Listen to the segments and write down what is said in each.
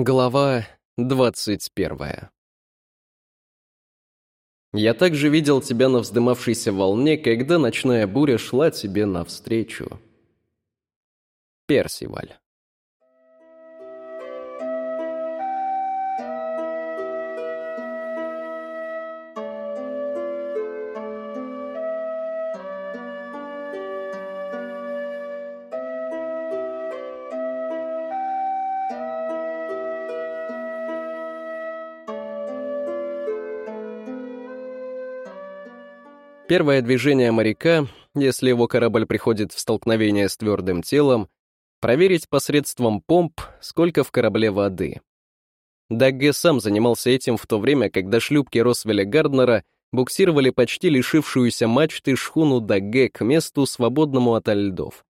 Глава двадцать первая. Я также видел тебя на вздымавшейся волне, когда ночная буря шла тебе навстречу. Персиваль. Первое движение моряка, если его корабль приходит в столкновение с твердым телом, проверить посредством помп, сколько в корабле воды. Дагге сам занимался этим в то время, когда шлюпки Росвеля Гарднера буксировали почти лишившуюся мачты шхуну Дагге к месту, свободному от льдов.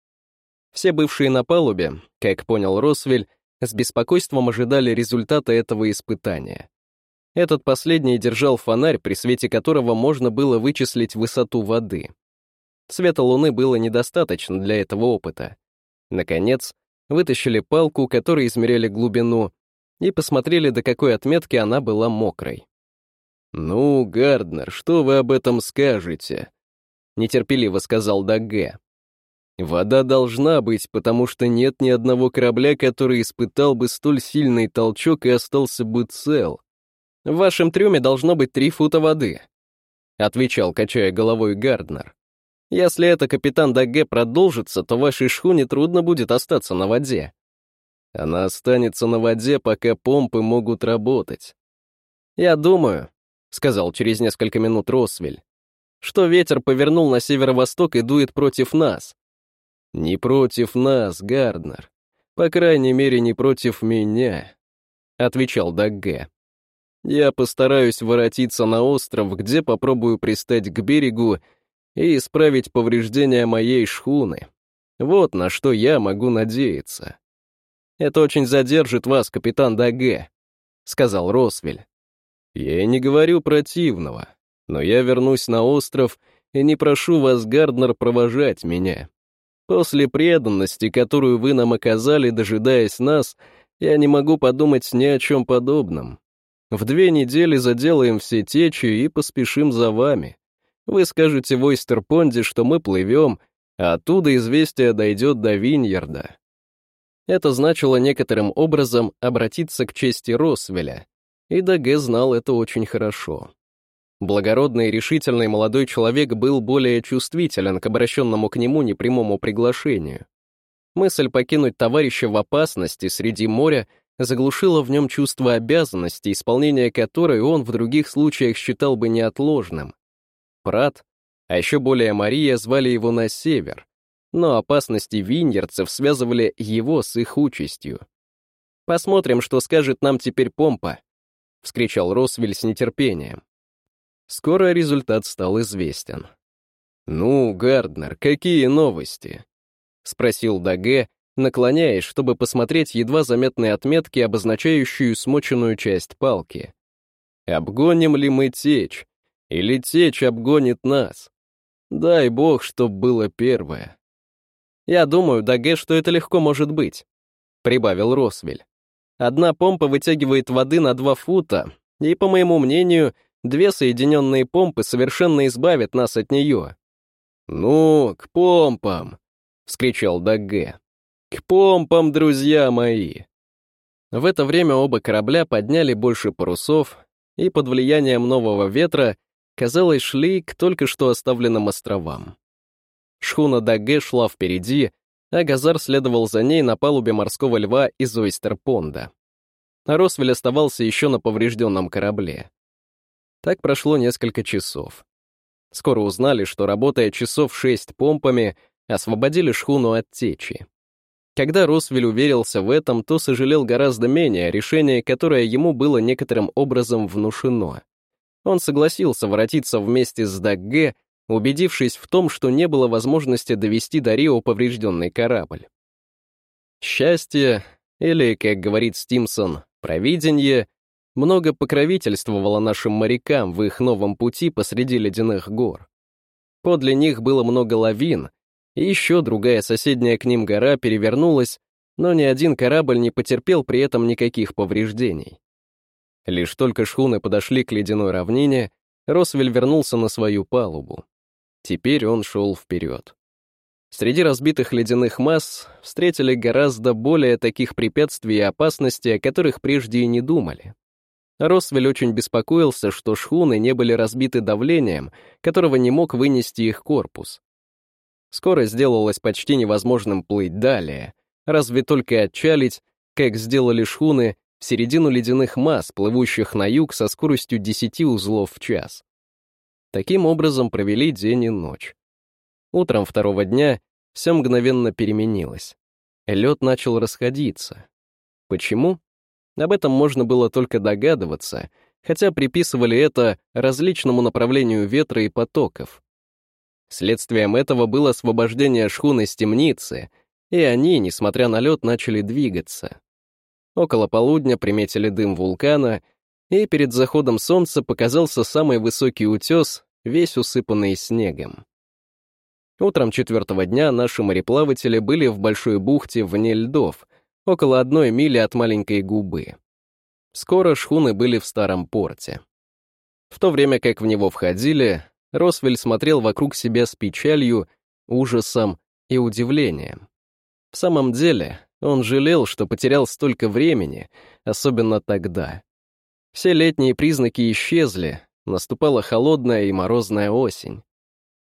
Все бывшие на палубе, как понял Росвель, с беспокойством ожидали результата этого испытания. Этот последний держал фонарь, при свете которого можно было вычислить высоту воды. Света луны было недостаточно для этого опыта. Наконец, вытащили палку, которой измеряли глубину, и посмотрели, до какой отметки она была мокрой. «Ну, Гарднер, что вы об этом скажете?» — нетерпеливо сказал Дагге. «Вода должна быть, потому что нет ни одного корабля, который испытал бы столь сильный толчок и остался бы цел. В вашем трюме должно быть три фута воды», — отвечал, качая головой Гарднер. «Если это капитан Дагге продолжится, то вашей шхуне трудно будет остаться на воде. Она останется на воде, пока помпы могут работать». «Я думаю», — сказал через несколько минут Росвель, «что ветер повернул на северо-восток и дует против нас». «Не против нас, Гарднер. По крайней мере, не против меня», — отвечал Дагге. Я постараюсь воротиться на остров, где попробую пристать к берегу и исправить повреждения моей шхуны. Вот на что я могу надеяться. «Это очень задержит вас, капитан Даге», — сказал Росвель. «Я не говорю противного, но я вернусь на остров и не прошу вас, Гарднер, провожать меня. После преданности, которую вы нам оказали, дожидаясь нас, я не могу подумать ни о чем подобном. В две недели заделаем все течи и поспешим за вами. Вы скажете в Ойстерпонде, что мы плывем, а оттуда известие дойдет до Виньерда. Это значило некоторым образом обратиться к чести Росвеля, и Даге знал это очень хорошо. Благородный и решительный молодой человек был более чувствителен к обращенному к нему непрямому приглашению. Мысль покинуть товарища в опасности среди моря заглушило в нем чувство обязанности, исполнение которой он в других случаях считал бы неотложным. Прат, а еще более Мария, звали его на север, но опасности виньерцев связывали его с их участью. «Посмотрим, что скажет нам теперь помпа», — вскричал Росвель с нетерпением. Скоро результат стал известен. «Ну, Гарднер, какие новости?» — спросил Даге, наклоняясь, чтобы посмотреть едва заметные отметки, обозначающую смоченную часть палки. Обгоним ли мы течь? Или течь обгонит нас? Дай бог, чтоб было первое. Я думаю, Даге, что это легко может быть, прибавил Росвель. Одна помпа вытягивает воды на два фута, и, по моему мнению, две соединенные помпы совершенно избавят нас от нее. «Ну, к помпам!» — вскричал Дагге. К помпам, друзья мои!» В это время оба корабля подняли больше парусов, и под влиянием нового ветра, казалось, шли к только что оставленным островам. Шхуна Даге шла впереди, а Газар следовал за ней на палубе морского льва из Ойстерпонда. А Росвель оставался еще на поврежденном корабле. Так прошло несколько часов. Скоро узнали, что, работая часов шесть помпами, освободили шхуну от течи. Когда Росвель уверился в этом, то сожалел гораздо менее о решении, которое ему было некоторым образом внушено. Он согласился воротиться вместе с Дагге, убедившись в том, что не было возможности довести до Рио поврежденный корабль. Счастье, или, как говорит Стимсон, провидение, много покровительствовало нашим морякам в их новом пути посреди ледяных гор. Подле них было много лавин, еще другая соседняя к ним гора перевернулась, но ни один корабль не потерпел при этом никаких повреждений. Лишь только шхуны подошли к ледяной равнине, Росвель вернулся на свою палубу. Теперь он шел вперед. Среди разбитых ледяных масс встретили гораздо более таких препятствий и опасностей, о которых прежде и не думали. Росвель очень беспокоился, что шхуны не были разбиты давлением, которого не мог вынести их корпус. Скоро сделалось почти невозможным плыть далее, разве только отчалить, как сделали шхуны в середину ледяных масс, плывущих на юг со скоростью 10 узлов в час. Таким образом провели день и ночь. Утром второго дня все мгновенно переменилось. Лед начал расходиться. Почему? Об этом можно было только догадываться, хотя приписывали это различному направлению ветра и потоков. Следствием этого было освобождение шхуны с темницы, и они, несмотря на лед, начали двигаться. Около полудня приметили дым вулкана, и перед заходом солнца показался самый высокий утес, весь усыпанный снегом. Утром четвертого дня наши мореплаватели были в большой бухте вне льдов, около одной мили от маленькой губы. Скоро шхуны были в старом порте. В то время как в него входили, Росвель смотрел вокруг себя с печалью, ужасом и удивлением. В самом деле, он жалел, что потерял столько времени, особенно тогда. Все летние признаки исчезли, наступала холодная и морозная осень.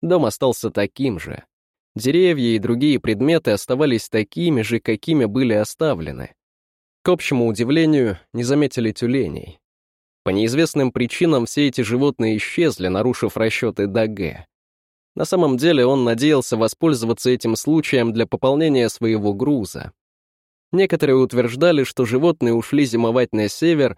Дом остался таким же. Деревья и другие предметы оставались такими же, какими были оставлены. К общему удивлению, не заметили тюленей. По неизвестным причинам все эти животные исчезли, нарушив расчеты Даге. На самом деле он надеялся воспользоваться этим случаем для пополнения своего груза. Некоторые утверждали, что животные ушли зимовать на север,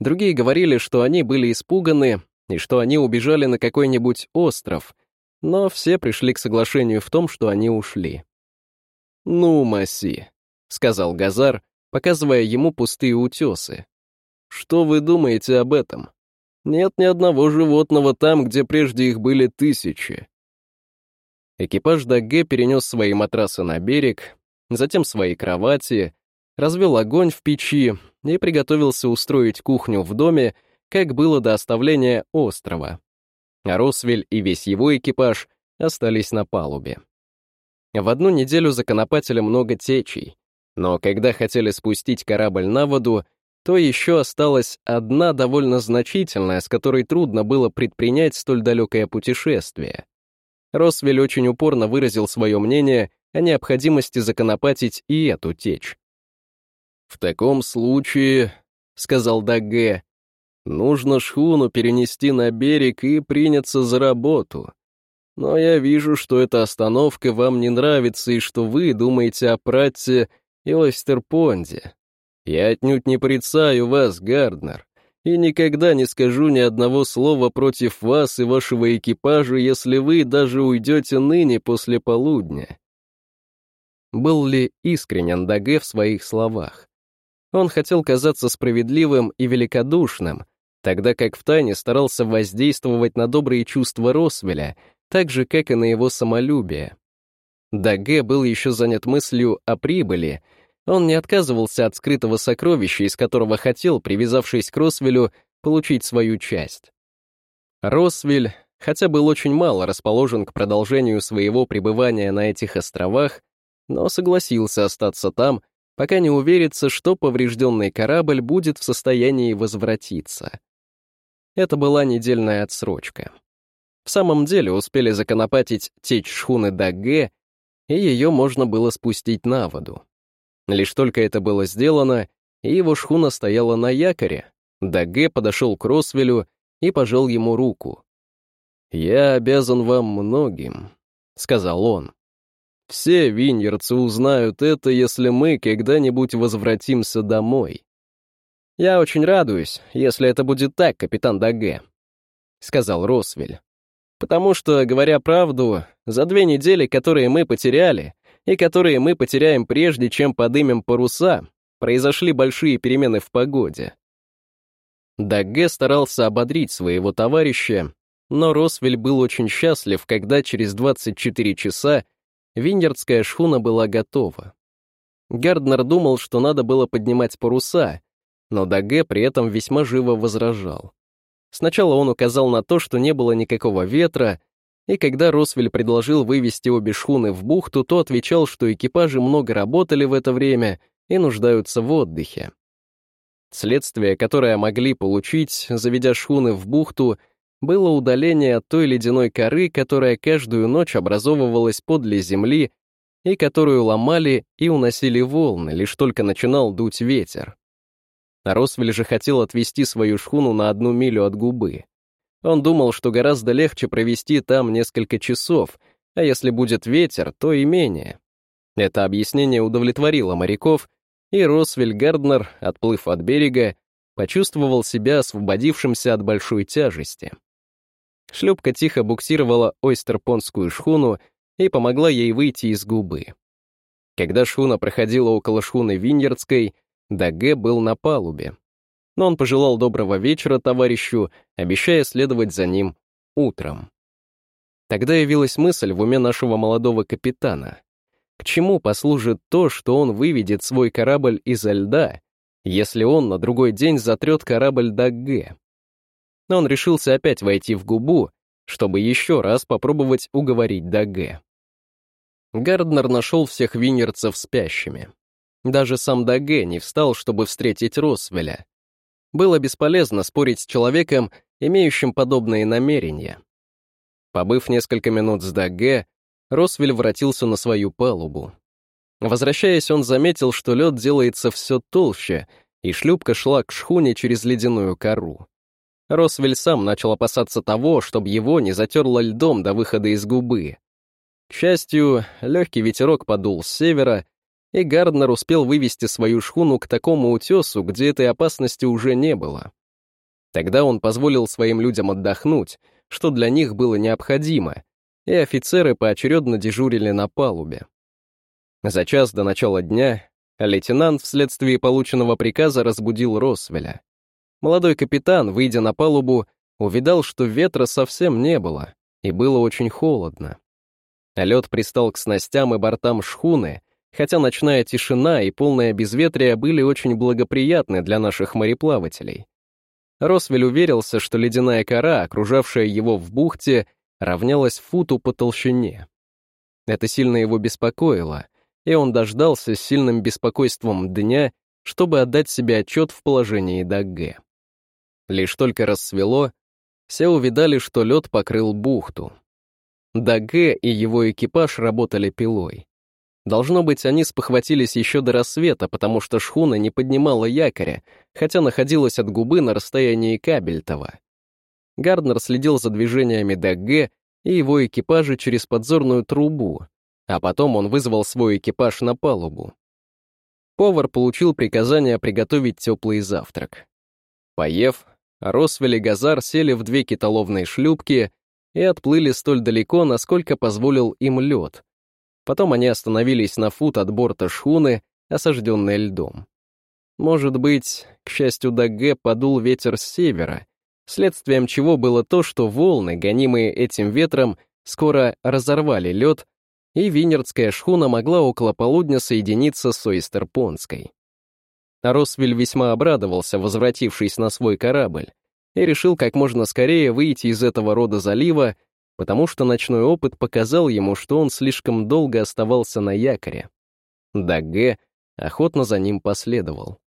другие говорили, что они были испуганы и что они убежали на какой-нибудь остров, но все пришли к соглашению в том, что они ушли. «Ну, Маси», — сказал Газар, показывая ему пустые утесы. Что вы думаете об этом? Нет ни одного животного там, где прежде их были тысячи. Экипаж Даге перенес свои матрасы на берег, затем свои кровати, развел огонь в печи и приготовился устроить кухню в доме, как было до оставления острова. А Росвель и весь его экипаж остались на палубе. В одну неделю законопатили много течей, но когда хотели спустить корабль на воду, то еще осталась одна довольно значительная, с которой трудно было предпринять столь далекое путешествие. Росвель очень упорно выразил свое мнение о необходимости законопатить и эту течь. «В таком случае», — сказал Дагге, — «нужно шхуну перенести на берег и приняться за работу. Но я вижу, что эта остановка вам не нравится и что вы думаете о Пратте и Ойстерпонде. Я отнюдь не порицаю вас, Гарднер, и никогда не скажу ни одного слова против вас и вашего экипажа, если вы даже уйдете ныне после полудня. Был ли искренен Даге в своих словах? Он хотел казаться справедливым и великодушным, тогда как втайне старался воздействовать на добрые чувства Росвеля, так же, как и на его самолюбие. Даге был еще занят мыслью о прибыли — он не отказывался от скрытого сокровища, из которого хотел, привязавшись к Росвелю, получить свою часть. Росвель, хотя был очень мало расположен к продолжению своего пребывания на этих островах, но согласился остаться там, пока не уверится, что поврежденный корабль будет в состоянии возвратиться. Это была недельная отсрочка. В самом деле успели законопатить течь шхуны Дагге, и ее можно было спустить на воду. Лишь только это было сделано, и его шхуна стояла на якоре, Даге подошел к Росвелю и пожал ему руку. «Я обязан вам многим», — сказал он. «Все виньерцы узнают это, если мы когда-нибудь возвратимся домой». «Я очень радуюсь, если это будет так, капитан Даге», — сказал Росвель. «Потому что, говоря правду, за две недели, которые мы потеряли, и которые мы потеряем прежде, чем подымем паруса, произошли большие перемены в погоде. Дагге старался ободрить своего товарища, но Росвель был очень счастлив, когда через 24 часа Виндердская шхуна была готова. Гарднер думал, что надо было поднимать паруса, но Даге при этом весьма живо возражал. Сначала он указал на то, что не было никакого ветра, и когда Росвель предложил вывести обе шхуны в бухту, то отвечал, что экипажи много работали в это время и нуждаются в отдыхе. Следствие, которое могли получить, заведя шхуны в бухту, было удаление от той ледяной коры, которая каждую ночь образовывалась подле земли и которую ломали и уносили волны, лишь только начинал дуть ветер. Росвель же хотел отвести свою шхуну на одну милю от губы. Он думал, что гораздо легче провести там несколько часов, а если будет ветер, то и менее. Это объяснение удовлетворило моряков, и Росвель Гарднер, отплыв от берега, почувствовал себя освободившимся от большой тяжести. Шлюпка тихо буксировала ойстерпонскую шхуну и помогла ей выйти из губы. Когда шхуна проходила около шхуны Виньердской, Даге был на палубе, но он пожелал доброго вечера товарищу, обещая следовать за ним утром. Тогда явилась мысль в уме нашего молодого капитана. К чему послужит то, что он выведет свой корабль изо льда, если он на другой день затрет корабль Дагге? Но он решился опять войти в губу, чтобы еще раз попробовать уговорить Дагге. Гарднер нашел всех винерцев спящими. Даже сам Дагге не встал, чтобы встретить Росвеля, было бесполезно спорить с человеком, имеющим подобные намерения. Побыв несколько минут с Дагге, Росвель воротился на свою палубу. Возвращаясь, он заметил, что лед делается все толще, и шлюпка шла к шхуне через ледяную кору. Росвель сам начал опасаться того, чтобы его не затерло льдом до выхода из губы. К счастью, легкий ветерок подул с севера, и Гарднер успел вывести свою шхуну к такому утесу, где этой опасности уже не было. Тогда он позволил своим людям отдохнуть, что для них было необходимо, и офицеры поочередно дежурили на палубе. За час до начала дня лейтенант вследствие полученного приказа разбудил Росвеля. Молодой капитан, выйдя на палубу, увидал, что ветра совсем не было, и было очень холодно. Лед пристал к снастям и бортам шхуны, хотя ночная тишина и полное безветрие были очень благоприятны для наших мореплавателей. Росвель уверился, что ледяная кора, окружавшая его в бухте, равнялась футу по толщине. Это сильно его беспокоило, и он дождался с сильным беспокойством дня, чтобы отдать себе отчет в положении Дагге. Лишь только рассвело, все увидали, что лед покрыл бухту. Дагге и его экипаж работали пилой. Должно быть, они спохватились еще до рассвета, потому что шхуна не поднимала якоря, хотя находилась от губы на расстоянии Кабельтова. Гарднер следил за движениями Дагге и его экипажа через подзорную трубу, а потом он вызвал свой экипаж на палубу. Повар получил приказание приготовить теплый завтрак. Поев, Росвель и Газар сели в две китоловные шлюпки и отплыли столь далеко, насколько позволил им лед, Потом они остановились на фут от борта шхуны, осажденной льдом. Может быть, к счастью Дагге подул ветер с севера, следствием чего было то, что волны, гонимые этим ветром, скоро разорвали лед, и винердская шхуна могла около полудня соединиться с Ойстерпонской. Росвель весьма обрадовался, возвратившись на свой корабль, и решил как можно скорее выйти из этого рода залива потому что ночной опыт показал ему, что он слишком долго оставался на якоре. Дагге охотно за ним последовал.